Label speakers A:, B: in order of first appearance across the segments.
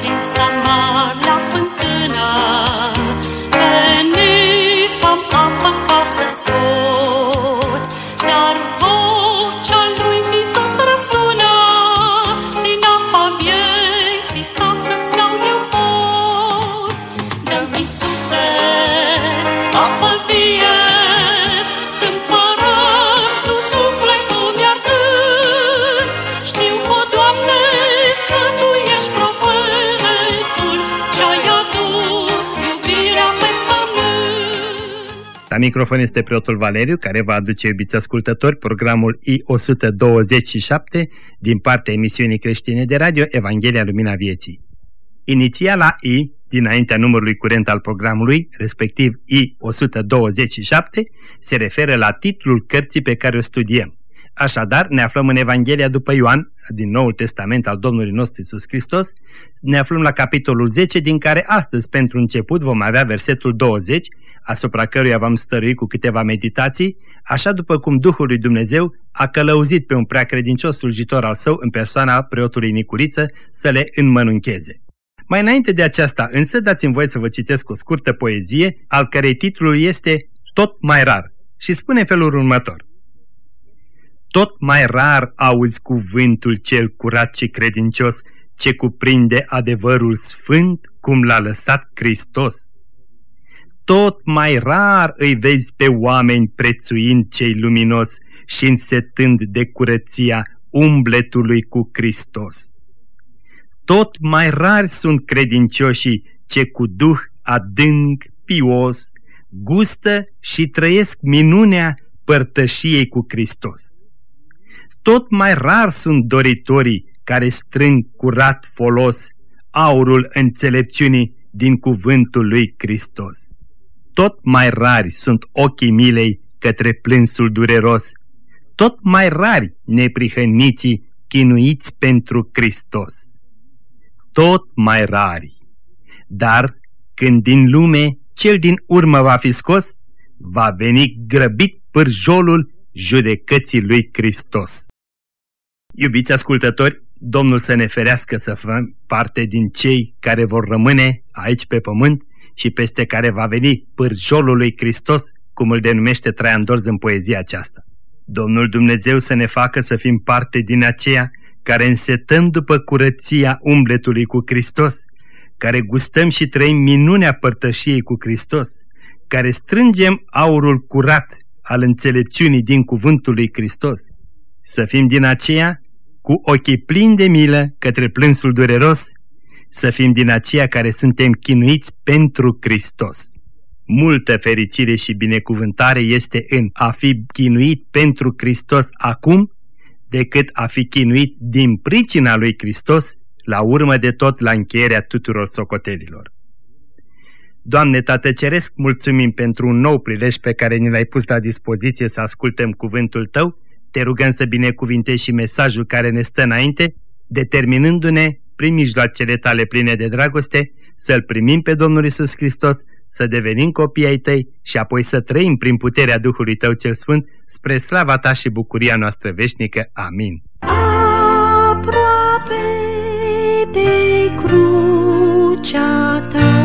A: din Samar
B: microfon este preotul Valeriu, care va aduce, iubiți ascultători, programul I-127 din partea emisiunii creștine de radio Evanghelia Lumina Vieții. Inițiala I, dinaintea numărului curent al programului, respectiv I-127, se referă la titlul cărții pe care o studiem. Așadar, ne aflăm în Evanghelia după Ioan, din Noul Testament al Domnului nostru Isus Hristos, ne aflăm la capitolul 10, din care astăzi, pentru început, vom avea versetul 20, asupra căruia v-am stăruit cu câteva meditații, așa după cum Duhul lui Dumnezeu a călăuzit pe un prea credincios slujitor al său în persoana preotului Nicuriță să le înmănuncheze. Mai înainte de aceasta însă dați-mi voie să vă citesc o scurtă poezie, al cărei titlul este Tot mai rar și spune felul următor. Tot mai rar auzi cuvântul cel curat și credincios ce cuprinde adevărul sfânt cum l-a lăsat Hristos. Tot mai rar îi vezi pe oameni prețuind cei luminos și însetând de curăția umbletului cu Hristos. Tot mai rari sunt credincioșii ce cu duh adânc, pios, gustă și trăiesc minunea părtășiei cu Hristos. Tot mai rar sunt doritorii care strâng curat folos aurul înțelepciunii din cuvântul lui Hristos. Tot mai rari sunt ochii milei către plânsul dureros, tot mai rari neprihăniții chinuiți pentru Hristos. Tot mai rari. Dar când din lume cel din urmă va fi scos, va veni grăbit pârjolul judecății lui Hristos. Iubiți ascultători, Domnul să ne ferească să fim parte din cei care vor rămâne aici pe pământ și peste care va veni pârjolul lui Hristos, cum îl denumește Traian Dorz în poezia aceasta. Domnul Dumnezeu să ne facă să fim parte din aceea care însetăm după curăția umbletului cu Hristos, care gustăm și trăim minunea părtășiei cu Hristos, care strângem aurul curat al înțelepciunii din cuvântul lui Hristos. Să fim din aceea cu ochii plini de milă către plânsul dureros, să fim din aceia care suntem chinuiți pentru Hristos. Multă fericire și binecuvântare este în a fi chinuit pentru Hristos acum, decât a fi chinuit din pricina lui Hristos, la urmă de tot la încheierea tuturor socotelilor. Doamne Tată Ceresc, mulțumim pentru un nou prilej pe care ne l-ai pus la dispoziție să ascultăm cuvântul Tău, te rugăm să binecuvintezi și mesajul care ne stă înainte, determinându-ne, prin mijloacele tale pline de dragoste, să-L primim pe Domnul Isus Hristos, să devenim copii ai tăi și apoi să trăim prin puterea Duhului tău cel Sfânt spre slava ta și bucuria noastră veșnică. Amin.
A: Aproape de crucea ta,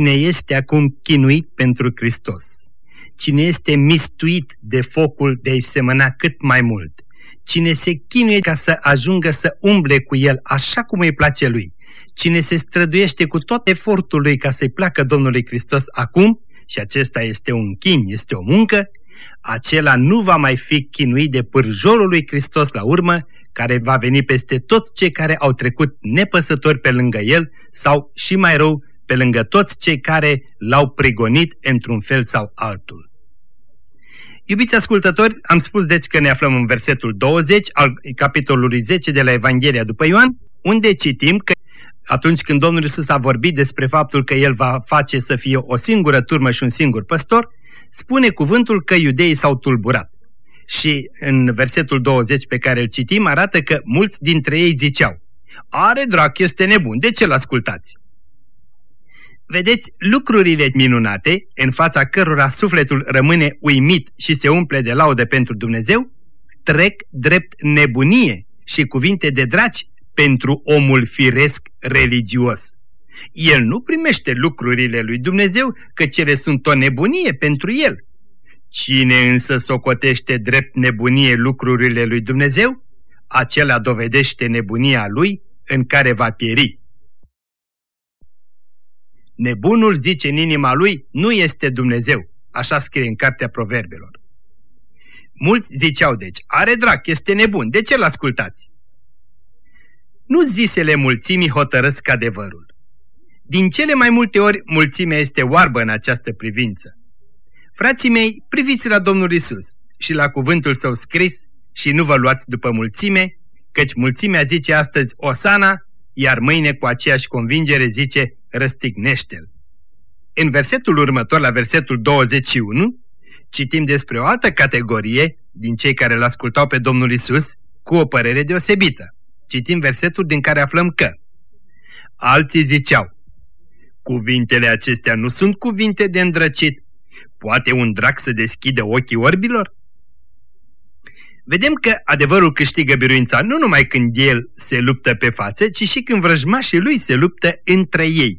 B: Cine este acum chinuit pentru Hristos? Cine este mistuit de focul de a-i semăna cât mai mult? Cine se chinuie ca să ajungă să umble cu el așa cum îi place lui? Cine se străduiește cu tot efortul lui ca să-i placă Domnului Hristos acum, și acesta este un chin, este o muncă, acela nu va mai fi chinuit de pârjorul lui Hristos la urmă, care va veni peste toți cei care au trecut nepăsători pe lângă el sau, și mai rău, pe lângă toți cei care l-au prigonit într-un fel sau altul. Iubiți ascultători, am spus deci că ne aflăm în versetul 20 al capitolului 10 de la Evanghelia după Ioan, unde citim că atunci când Domnul Iisus a vorbit despre faptul că El va face să fie o singură turmă și un singur păstor, spune cuvântul că iudeii s-au tulburat. Și în versetul 20 pe care îl citim arată că mulți dintre ei ziceau, Are drac, este nebun, de ce l-ascultați? Vedeți, lucrurile minunate, în fața cărora sufletul rămâne uimit și se umple de laudă pentru Dumnezeu, trec drept nebunie și cuvinte de draci pentru omul firesc religios. El nu primește lucrurile lui Dumnezeu, că cele sunt o nebunie pentru el. Cine însă socotește drept nebunie lucrurile lui Dumnezeu, acela dovedește nebunia lui în care va pieri. Nebunul zice în inima lui, nu este Dumnezeu, așa scrie în cartea proverbelor. Mulți ziceau deci, are drac, este nebun, de ce l-ascultați? Nu zisele mulțimii hotărăsc adevărul. Din cele mai multe ori, mulțimea este oarbă în această privință. Frații mei, priviți la Domnul Isus și la cuvântul său scris și nu vă luați după mulțime, căci mulțimea zice astăzi Osana, iar mâine cu aceeași convingere zice răstignește-l. În versetul următor, la versetul 21, citim despre o altă categorie din cei care îl ascultau pe Domnul Isus cu o părere deosebită. Citim versetul din care aflăm că Alții ziceau, cuvintele acestea nu sunt cuvinte de îndrăcit, poate un drac să deschidă ochii orbilor? Vedem că adevărul câștigă biruința nu numai când el se luptă pe față, ci și când vrăjmașii lui se luptă între ei.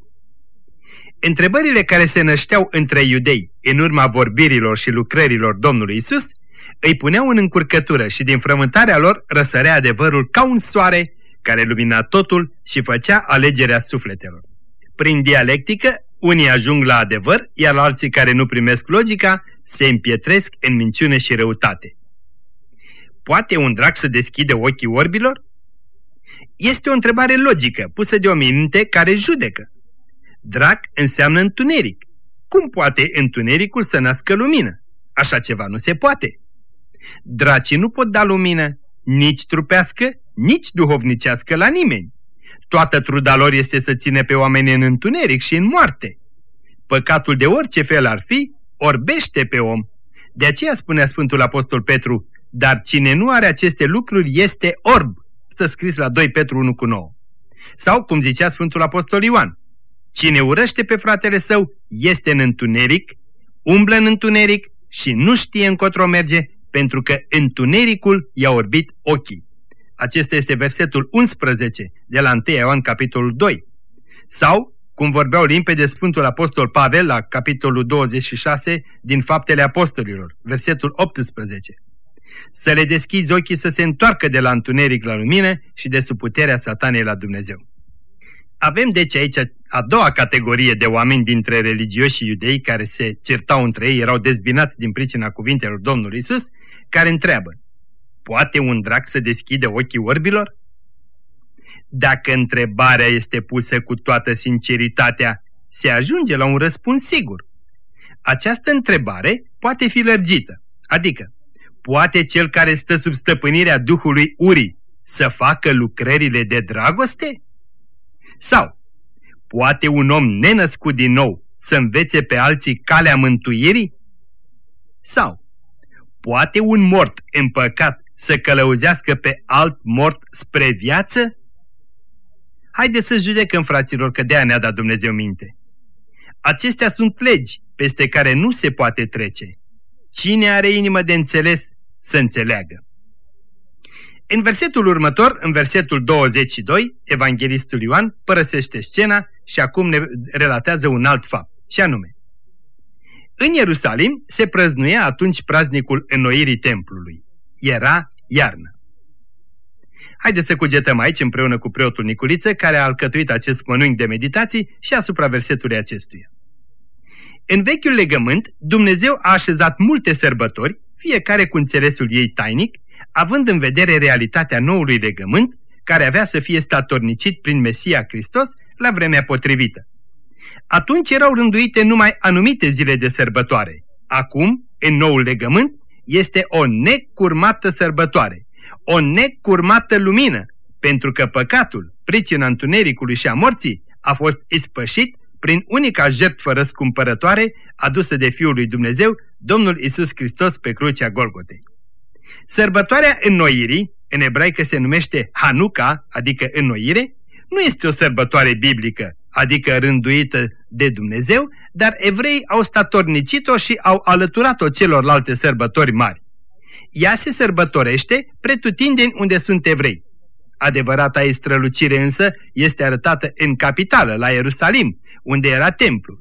B: Întrebările care se nășteau între iudei în urma vorbirilor și lucrărilor Domnului Isus îi puneau în încurcătură și din frământarea lor răsărea adevărul ca un soare care lumina totul și făcea alegerea sufletelor. Prin dialectică, unii ajung la adevăr, iar alții care nu primesc logica se împietresc în minciune și răutate. Poate un drac să deschide ochii orbilor? Este o întrebare logică, pusă de o minte care judecă. Drac înseamnă întuneric. Cum poate întunericul să nască lumină? Așa ceva nu se poate. Dracii nu pot da lumină, nici trupească, nici duhovnicească la nimeni. Toată truda lor este să ține pe oameni în întuneric și în moarte. Păcatul de orice fel ar fi, orbește pe om. De aceea spunea Sfântul Apostol Petru, dar cine nu are aceste lucruri este orb. Stă scris la 2 Petru 1 cu 9. Sau, cum zicea Sfântul Apostol Ioan, cine urăște pe fratele său este în întuneric, umblă în întuneric și nu știe încotro merge, pentru că întunericul i-a orbit ochii. Acesta este versetul 11 de la 1 Ioan capitolul 2. Sau, cum vorbeau limpede Sfântul Apostol Pavel la capitolul 26 din Faptele Apostolilor, versetul 18 să le deschizi ochii să se întoarcă de la întuneric la lumină și de sub puterea satanei la Dumnezeu. Avem deci aici a doua categorie de oameni dintre religioși și iudei care se certau între ei, erau dezbinați din pricina cuvintelor Domnului Isus, care întreabă, poate un drac să deschide ochii orbilor? Dacă întrebarea este pusă cu toată sinceritatea, se ajunge la un răspuns sigur. Această întrebare poate fi lărgită, adică Poate cel care stă sub stăpânirea Duhului Uri să facă lucrările de dragoste? Sau, poate un om nenăscut din nou să învețe pe alții calea mântuirii? Sau, poate un mort în păcat să călăuzească pe alt mort spre viață? Haideți să judecăm, fraților, că de-aia ne-a dat Dumnezeu minte. Acestea sunt legi peste care nu se poate trece. Cine are inimă de înțeles să înțeleagă. În versetul următor, în versetul 22, evanghelistul Ioan părăsește scena și acum ne relatează un alt fapt, și anume. În Ierusalim se prăznuia atunci praznicul înnoirii templului. Era iarnă. Haideți să cugetăm aici împreună cu preotul Niculiță, care a alcătuit acest mănânc de meditații și asupra versetului acestuia. În vechiul legământ, Dumnezeu a așezat multe sărbători, fiecare cu înțelesul ei tainic, având în vedere realitatea noului legământ, care avea să fie statornicit prin Mesia Hristos la vremea potrivită. Atunci erau rânduite numai anumite zile de sărbătoare. Acum, în noul legământ, este o necurmată sărbătoare, o necurmată lumină, pentru că păcatul, pricina întunericului și a morții, a fost ispășit prin unica jertfă răscumpărătoare adusă de Fiul lui Dumnezeu, Domnul Isus Hristos pe crucea Golgotei. Sărbătoarea înnoirii, în ebraică se numește Hanuca, adică înnoire, nu este o sărbătoare biblică, adică rânduită de Dumnezeu, dar evrei au statornicit-o și au alăturat-o celorlalte sărbători mari. Ea se sărbătorește pretutindeni unde sunt evrei. Adevărata ei strălucire însă este arătată în capitală, la Ierusalim, unde era templul.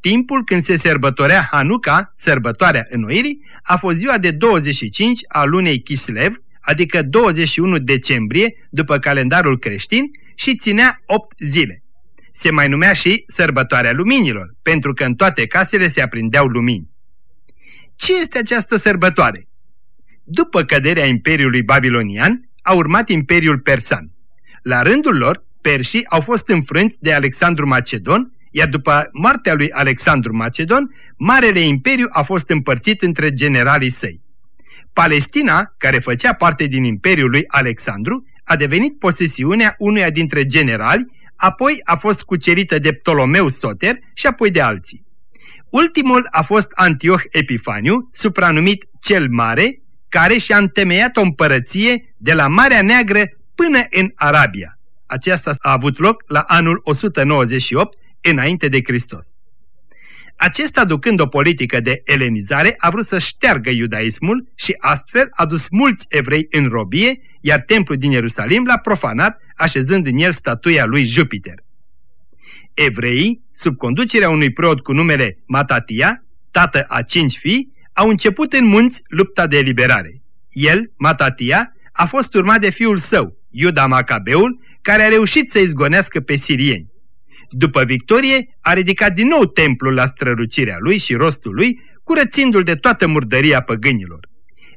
B: Timpul când se sărbătorea Hanuca, sărbătoarea înnoirii, a fost ziua de 25 a lunei Kislev, adică 21 decembrie, după calendarul creștin, și ținea 8 zile. Se mai numea și sărbătoarea luminilor, pentru că în toate casele se aprindeau lumini. Ce este această sărbătoare? După căderea Imperiului Babilonian, a urmat Imperiul Persan. La rândul lor, persii au fost înfrânți de Alexandru Macedon, iar după moartea lui Alexandru Macedon, Marele Imperiu a fost împărțit între generalii săi. Palestina, care făcea parte din Imperiul lui Alexandru, a devenit posesiunea unuia dintre generali, apoi a fost cucerită de Ptolomeu Soter și apoi de alții. Ultimul a fost Antioch Epifaniu, supranumit cel Mare, care și-a întemeiat o împărăție de la Marea Neagră până în Arabia. Aceasta a avut loc la anul 198 înainte de Hristos. Acesta, ducând o politică de elenizare, a vrut să șteargă iudaismul și astfel a dus mulți evrei în robie, iar templul din Ierusalim l-a profanat, așezând în el statuia lui Jupiter. Evreii, sub conducerea unui preot cu numele Matatia, tată a cinci fii, au început în munți lupta de eliberare. El, Matatia, a fost urmat de fiul său, Iuda Macabeul, care a reușit să izgonească pe sirieni. După victorie, a ridicat din nou templul la strălucirea lui și rostul lui, curățindu-l de toată murdăria păgânilor.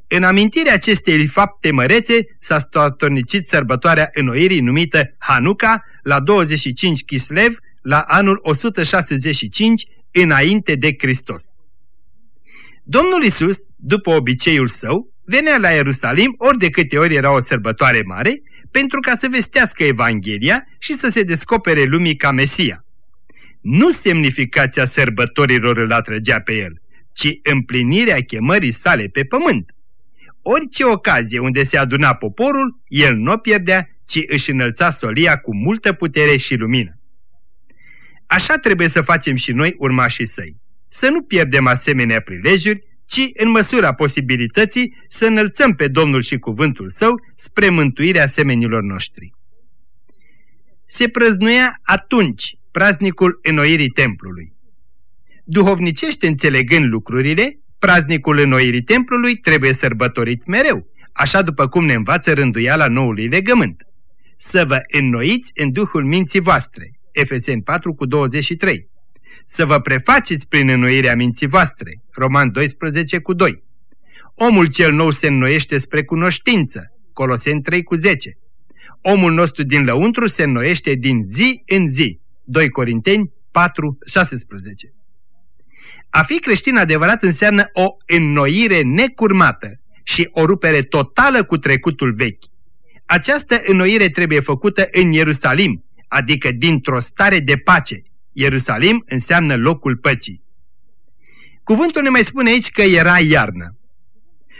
B: În amintirea acestei fapte mărețe s-a statornicit sărbătoarea înnoirii numită Hanuca la 25 Kislev la anul 165 înainte de Hristos. Domnul Isus, după obiceiul său, venea la Ierusalim ori de câte ori era o sărbătoare mare pentru ca să vestească Evanghelia și să se descopere lumii ca Mesia. Nu semnificația sărbătorilor îl atrăgea pe el, ci împlinirea chemării sale pe pământ. Orice ocazie unde se aduna poporul, el nu o pierdea, ci își înălța solia cu multă putere și lumină. Așa trebuie să facem și noi urmașii săi. Să nu pierdem asemenea prilejuri, ci în măsura posibilității să înălțăm pe Domnul și cuvântul său spre mântuirea semenilor noștri. Se prăznuia atunci praznicul înnoirii templului. Duhovnicește înțelegând lucrurile, praznicul înnoirii templului trebuie sărbătorit mereu, așa după cum ne învață rânduiala noului legământ. Să vă înnoiți în duhul minții voastre. Efeseni 4 cu 23 să vă prefaceți prin înnoirea minții voastre. Roman 12 cu 2. Omul cel nou se înnoiește spre cunoștință. Coloseni 3 cu 10. Omul nostru din lăuntru se înnoiește din zi în zi. 2 Corinteni 4, 16. A fi creștin adevărat înseamnă o înnoire necurmată și o rupere totală cu trecutul vechi. Această înnoire trebuie făcută în Ierusalim, adică dintr-o stare de pace, Ierusalim înseamnă locul păcii. Cuvântul ne mai spune aici că era iarnă.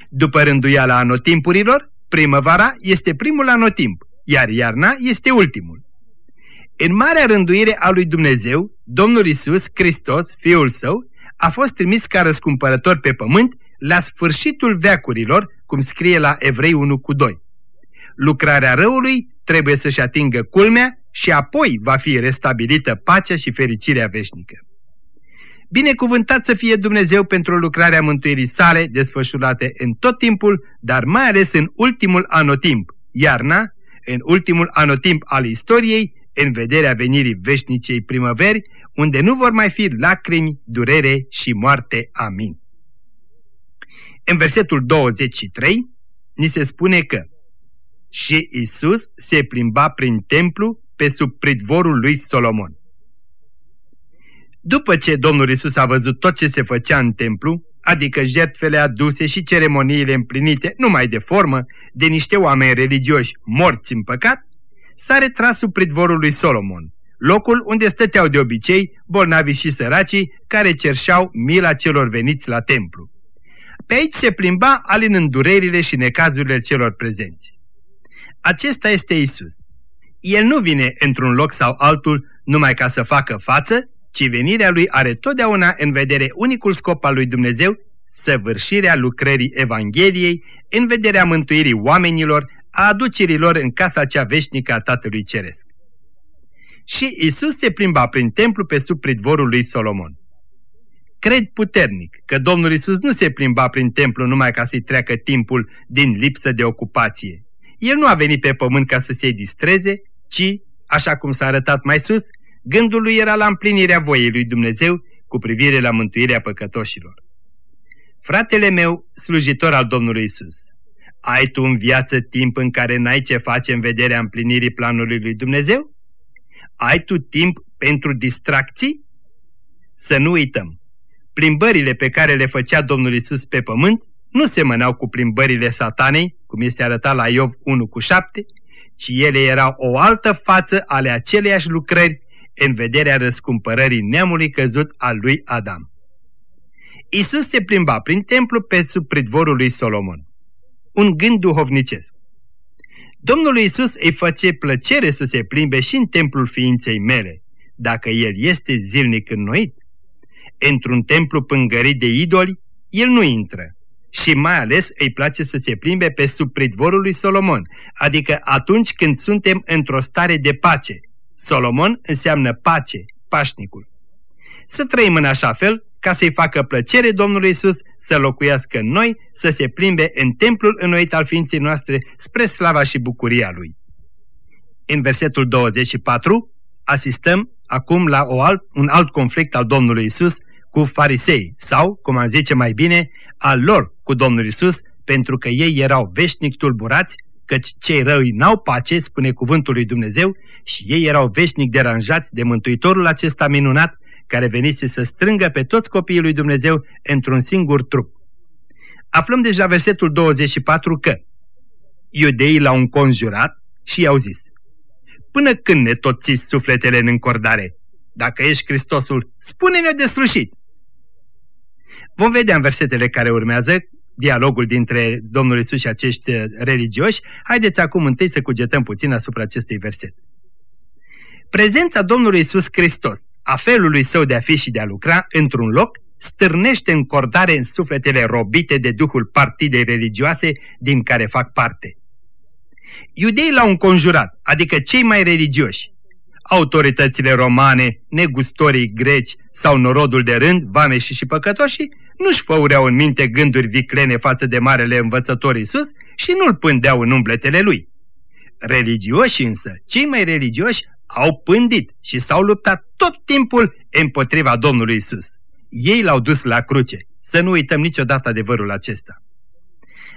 B: După rânduiala anotimpurilor, primăvara este primul anotimp, iar iarna este ultimul. În marea rânduire a lui Dumnezeu, Domnul Isus Hristos, Fiul Său, a fost trimis ca răscumpărător pe pământ la sfârșitul veacurilor, cum scrie la Evrei 1 cu 2. Lucrarea răului trebuie să-și atingă culmea și apoi va fi restabilită pacea și fericirea veșnică. Binecuvântat să fie Dumnezeu pentru lucrarea mântuirii sale desfășurate în tot timpul, dar mai ales în ultimul anotimp, iarna, în ultimul anotimp al istoriei, în vederea venirii veșnicei primăveri, unde nu vor mai fi lacrimi, durere și moarte. Amin. În versetul 23 ni se spune că și Isus se plimba prin templu pe sub pridvorul lui Solomon. După ce Domnul Isus a văzut tot ce se făcea în templu, adică jertfele aduse și ceremoniile împlinite numai de formă, de niște oameni religioși morți în păcat, s-a retras sub pridvorul lui Solomon, locul unde stăteau de obicei bolnavii și săracii care cerșeau mila celor veniți la templu. Pe aici se plimba alinând durerile și necazurile celor prezenți. Acesta este Isus. El nu vine într-un loc sau altul numai ca să facă față, ci venirea lui are totdeauna în vedere unicul scop al lui Dumnezeu, săvârșirea lucrării Evangheliei, în vederea mântuirii oamenilor, a aducerilor în casa cea veșnică a Tatălui Ceresc. Și Isus se plimba prin templu pe sub pridvorul lui Solomon. Cred puternic că Domnul Isus nu se plimba prin templu numai ca să-i treacă timpul din lipsă de ocupație. El nu a venit pe pământ ca să se distreze, ci, așa cum s-a arătat mai sus, gândul lui era la împlinirea voiei lui Dumnezeu cu privire la mântuirea păcătoșilor. Fratele meu, slujitor al Domnului Isus, ai tu în viață timp în care n-ai ce face în vederea împlinirii planului lui Dumnezeu? Ai tu timp pentru distracții? Să nu uităm, plimbările pe care le făcea Domnul Isus pe pământ nu semănau cu plimbările satanei, cum este arătat la Iov 1 cu 7, ci ele erau o altă față ale aceleiași lucrări în vederea răscumpărării neamului căzut al lui Adam. Isus se plimba prin templu pe sub pridvorul lui Solomon. Un gând duhovnicesc. Domnul Isus îi face plăcere să se plimbe și în templul ființei mele, dacă el este zilnic înnoit. Într-un templu pângărit de idoli, el nu intră și mai ales îi place să se plimbe pe sub pridvorul lui Solomon, adică atunci când suntem într-o stare de pace. Solomon înseamnă pace, pașnicul. Să trăim în așa fel ca să-i facă plăcere Domnului Isus să locuiască în noi, să se plimbe în templul înnoit al ființei noastre spre slava și bucuria Lui. În versetul 24 asistăm acum la o alt, un alt conflict al Domnului Isus cu farisei sau, cum am zice mai bine, al lor cu Domnul Isus, pentru că ei erau veșnic tulburați, căci cei răi n-au pace, spune cuvântul lui Dumnezeu, și ei erau veșnic deranjați de Mântuitorul acesta minunat, care venise să strângă pe toți copiii lui Dumnezeu într-un singur trup. Aflăm deja versetul 24 că iudeii l-au înconjurat și i-au zis Până când ne tot sufletele în încordare? Dacă ești Hristosul, spune-ne-o de slușit. Vom vedea în versetele care urmează dialogul dintre Domnul Isus și acești religioși. Haideți acum întâi să cugetăm puțin asupra acestui verset. Prezența Domnului Isus Hristos, a felului său de a fi și de a lucra într-un loc, stârnește încordare în sufletele robite de duhul partidei religioase din care fac parte. Iudeii l-au înconjurat, adică cei mai religioși. Autoritățile romane, negustorii greci sau norodul de rând, vameși și păcătoșii, nu-și făureau în minte gânduri viclene față de marele învățător Isus și nu-l pândeau în umbletele lui. Religioși însă, cei mai religioși, au pândit și s-au luptat tot timpul împotriva Domnului Isus. Ei l-au dus la cruce. Să nu uităm niciodată adevărul acesta.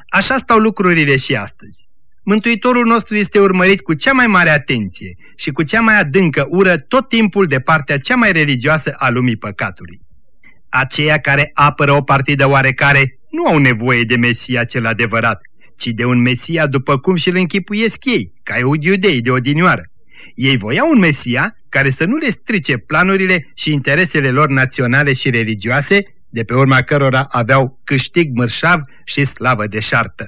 B: Așa stau lucrurile și astăzi. Mântuitorul nostru este urmărit cu cea mai mare atenție și cu cea mai adâncă ură tot timpul de partea cea mai religioasă a lumii păcatului. Aceia care apără o partidă oarecare nu au nevoie de Mesia cel adevărat, ci de un Mesia după cum și-l închipuiesc ei, ca iudei de odinioară. Ei voiau un Mesia care să nu le strice planurile și interesele lor naționale și religioase, de pe urma cărora aveau câștig mărșav și slavă deșartă.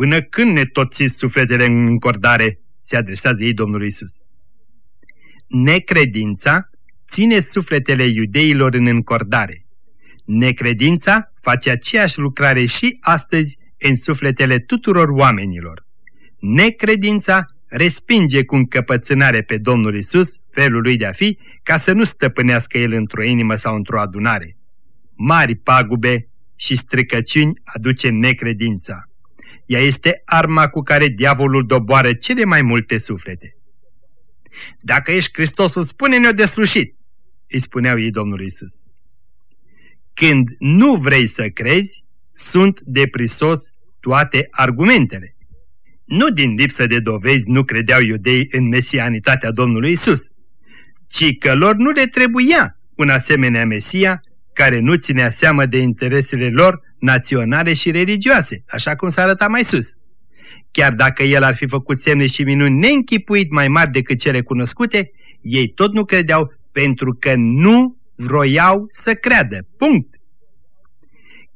B: Până când ne toțiți sufletele în încordare, se adresează ei Domnului Isus. Necredința ține sufletele iudeilor în încordare. Necredința face aceeași lucrare și astăzi în sufletele tuturor oamenilor. Necredința respinge cu încăpățânare pe Domnul Isus, felul lui de a fi, ca să nu stăpânească el într-o inimă sau într-o adunare. Mari pagube și stricăciuni aduce necredința. Ea este arma cu care diavolul doboară cele mai multe suflete. Dacă ești Hristosul, spune-ne-o de sfârșit, îi spuneau ei Domnului Isus. Când nu vrei să crezi, sunt deprisos toate argumentele. Nu din lipsă de dovezi nu credeau iudei în mesianitatea Domnului Isus, ci că lor nu le trebuia un asemenea Mesia care nu ținea seamă de interesele lor naționale și religioase, așa cum s-a arătat mai sus. Chiar dacă el ar fi făcut semne și minuni neînchipuit mai mari decât cele cunoscute, ei tot nu credeau pentru că nu vroiau să creadă. Punct.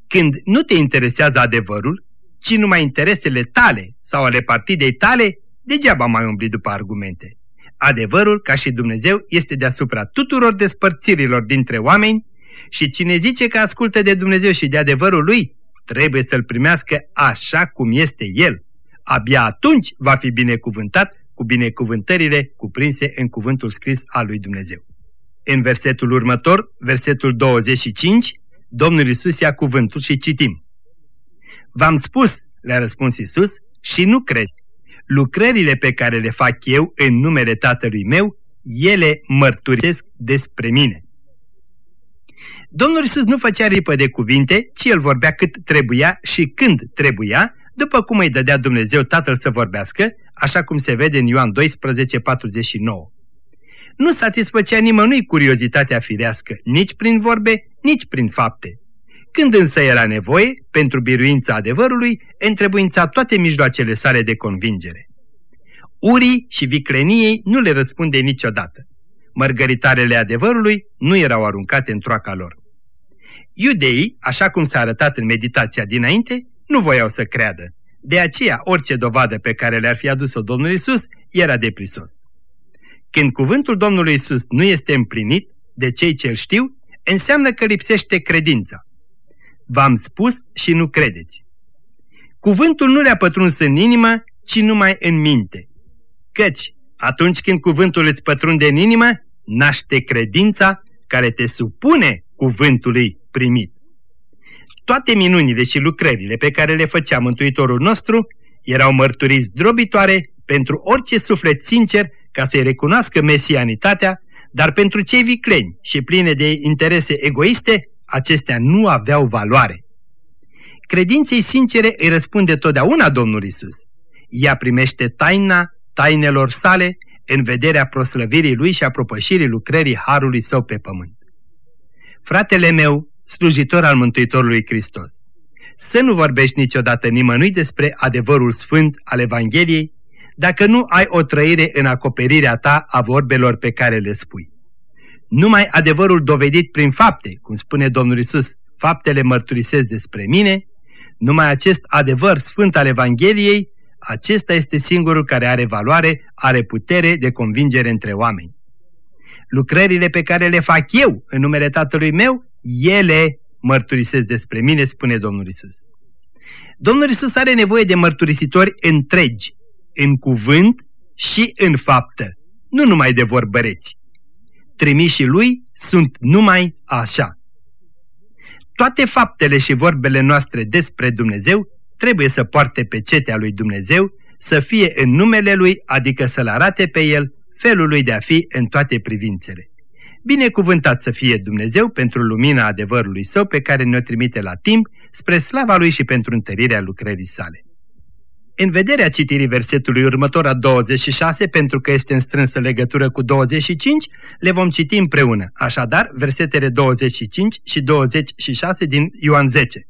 B: Când nu te interesează adevărul, ci numai interesele tale sau ale partidei tale, degeaba mai umbli după argumente. Adevărul, ca și Dumnezeu, este deasupra tuturor despărțirilor dintre oameni și cine zice că ascultă de Dumnezeu și de adevărul lui, trebuie să-l primească așa cum este el. Abia atunci va fi binecuvântat cu binecuvântările cuprinse în cuvântul scris al lui Dumnezeu. În versetul următor, versetul 25, Domnul Isus ia cuvântul și citim. V-am spus, le-a răspuns Isus, și nu crezi. Lucrările pe care le fac eu în numele Tatălui meu, ele mărturisesc despre mine. Domnul Isus nu făcea ripă de cuvinte, ci el vorbea cât trebuia și când trebuia, după cum îi dădea Dumnezeu Tatăl să vorbească, așa cum se vede în Ioan 12, 49. Nu satisfăcea nimănui curiozitatea firească, nici prin vorbe, nici prin fapte. Când însă era nevoie, pentru biruința adevărului, întrebuința toate mijloacele sale de convingere. Urii și vicleniei nu le răspunde niciodată. Mărgăritarele adevărului nu erau aruncate în troaca lor. Iudeii, așa cum s-a arătat în meditația dinainte, nu voiau să creadă. De aceea, orice dovadă pe care le-ar fi adus-o Domnul Isus era deprisos. Când cuvântul Domnului Isus nu este împlinit de cei ce îl știu, înseamnă că lipsește credința. V-am spus și nu credeți. Cuvântul nu le-a pătruns în inimă, ci numai în minte. Căci, atunci când cuvântul îți pătrunde în inimă, naște credința care te supune cuvântului primit. Toate minunile și lucrările pe care le făcea Mântuitorul nostru erau mărturiți zdrobitoare pentru orice suflet sincer ca să-i recunoască mesianitatea, dar pentru cei vicleni și pline de interese egoiste, acestea nu aveau valoare. Credinței sincere îi răspunde totdeauna Domnul Isus. Ea primește taina tainelor sale în vederea proslăvirii lui și a propășirii lucrării Harului său pe pământ. Fratele meu, slujitor al Mântuitorului Hristos, să nu vorbești niciodată nimănui despre adevărul sfânt al Evangheliei, dacă nu ai o trăire în acoperirea ta a vorbelor pe care le spui. Numai adevărul dovedit prin fapte, cum spune Domnul Isus, faptele mărturisesc despre mine, numai acest adevăr sfânt al Evangheliei, acesta este singurul care are valoare, are putere de convingere între oameni. Lucrările pe care le fac eu în numele Tatălui meu, ele mărturisesc despre mine, spune Domnul Isus. Domnul Isus are nevoie de mărturisitori întregi, în cuvânt și în faptă, nu numai de vorbăreți. Trimișii lui sunt numai așa. Toate faptele și vorbele noastre despre Dumnezeu trebuie să poarte pe cetea lui Dumnezeu, să fie în numele lui, adică să-L arate pe El felul lui de a fi în toate privințele. Binecuvântat să fie Dumnezeu pentru lumina adevărului său pe care ne-o trimite la timp, spre slava lui și pentru întărirea lucrării sale. În vederea citirii versetului următor a 26, pentru că este în strânsă legătură cu 25, le vom citi împreună, așadar versetele 25 și 26 din Ioan 10.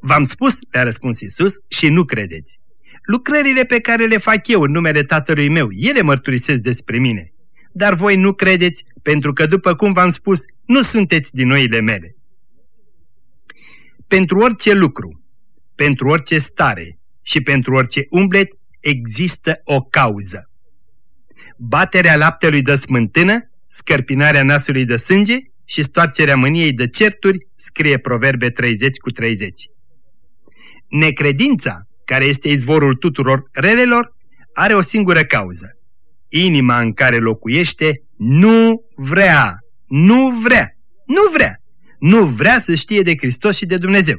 B: V-am spus, le-a răspuns Isus, și nu credeți. Lucrările pe care le fac eu în numele Tatălui meu, ele mărturisesc despre mine. Dar voi nu credeți, pentru că, după cum v-am spus, nu sunteți din noile mele. Pentru orice lucru, pentru orice stare și pentru orice umblet există o cauză. Baterea laptelui de smântână, scărpinarea nasului de sânge și stoarcerea mâniei de certuri, scrie Proverbe 30 cu 30. Necredința, care este izvorul tuturor relelor, are o singură cauză. Inima în care locuiește nu vrea, nu vrea, nu vrea, nu vrea să știe de Hristos și de Dumnezeu.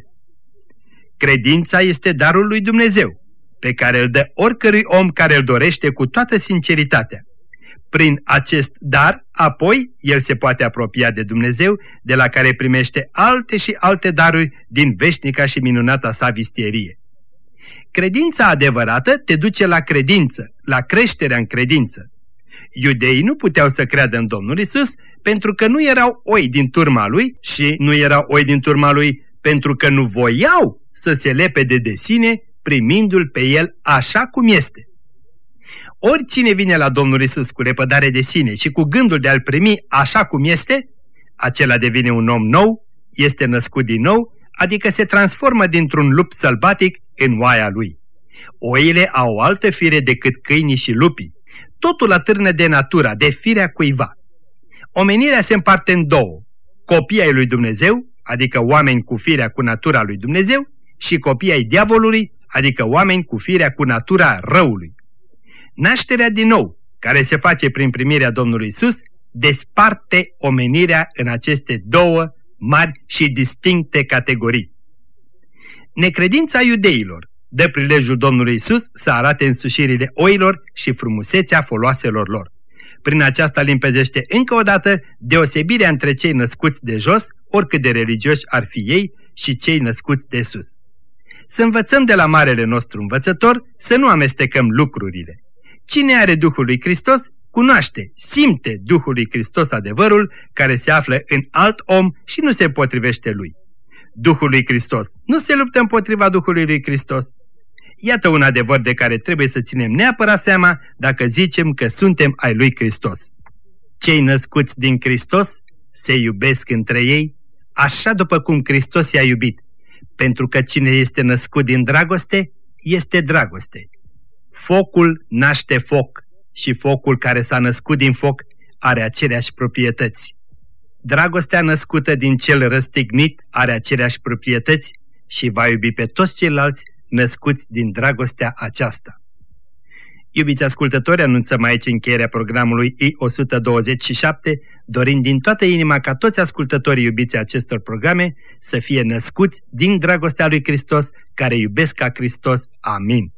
B: Credința este darul lui Dumnezeu, pe care îl dă oricărui om care îl dorește cu toată sinceritatea. Prin acest dar, apoi, el se poate apropia de Dumnezeu, de la care primește alte și alte daruri din veșnica și minunata sa vistierie. Credința adevărată te duce la credință, la creșterea în credință. Iudeii nu puteau să creadă în Domnul Isus pentru că nu erau oi din turma lui și nu erau oi din turma lui pentru că nu voiau să se lepede de sine primindu-l pe el așa cum este. Oricine vine la Domnul Isus cu repădare de sine și cu gândul de a-l primi așa cum este, acela devine un om nou, este născut din nou, adică se transformă dintr-un lup sălbatic în oaia lui. Oile au o altă fire decât câinii și lupii. Totul atârnă de natura, de firea cuiva. Omenirea se împarte în două. Copii ai lui Dumnezeu, adică oameni cu firea cu natura lui Dumnezeu, și copii ai diavolului, adică oameni cu firea cu natura răului. Nașterea din nou, care se face prin primirea Domnului Isus, desparte omenirea în aceste două mari și distincte categorii. Necredința iudeilor dă prilejul Domnului Isus să arate însușirile oilor și frumusețea foloaselor lor. Prin aceasta limpezește încă o dată deosebirea între cei născuți de jos, oricât de religioși ar fi ei, și cei născuți de sus. Să învățăm de la Marele nostru învățător să nu amestecăm lucrurile. Cine are Duhul lui Hristos, cunoaște, simte Duhul lui Hristos adevărul care se află în alt om și nu se potrivește lui. Duhul lui Hristos nu se luptă împotriva Duhului lui Hristos. Iată un adevăr de care trebuie să ținem neapărat seama dacă zicem că suntem ai lui Hristos. Cei născuți din Hristos se iubesc între ei, așa după cum Hristos i-a iubit, pentru că cine este născut din dragoste, este dragoste. Focul naște foc și focul care s-a născut din foc are aceleași proprietăți. Dragostea născută din cel răstignit are aceleași proprietăți și va iubi pe toți ceilalți născuți din dragostea aceasta. Iubiți ascultători, anunțăm aici încheierea programului I-127, dorind din toată inima ca toți ascultătorii iubiți acestor programe să fie născuți din dragostea lui Hristos, care iubesc ca Hristos. Amin.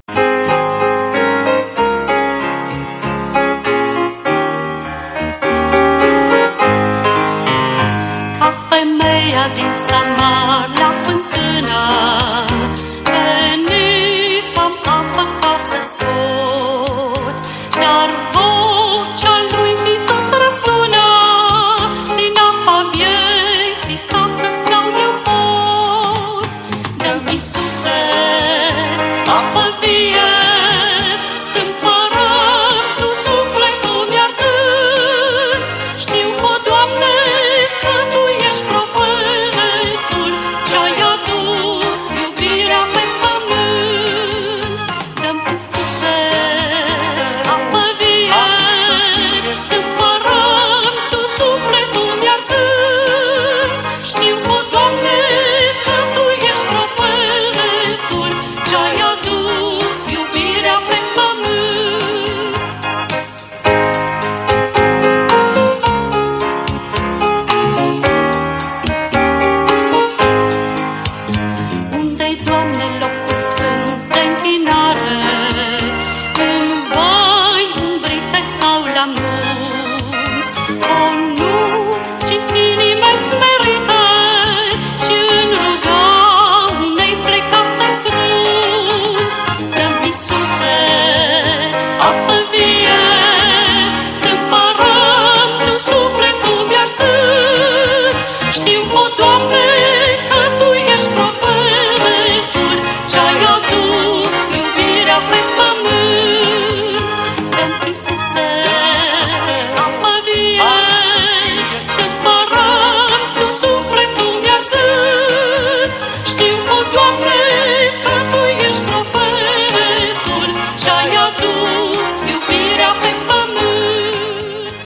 C: Ca femeia din Samaria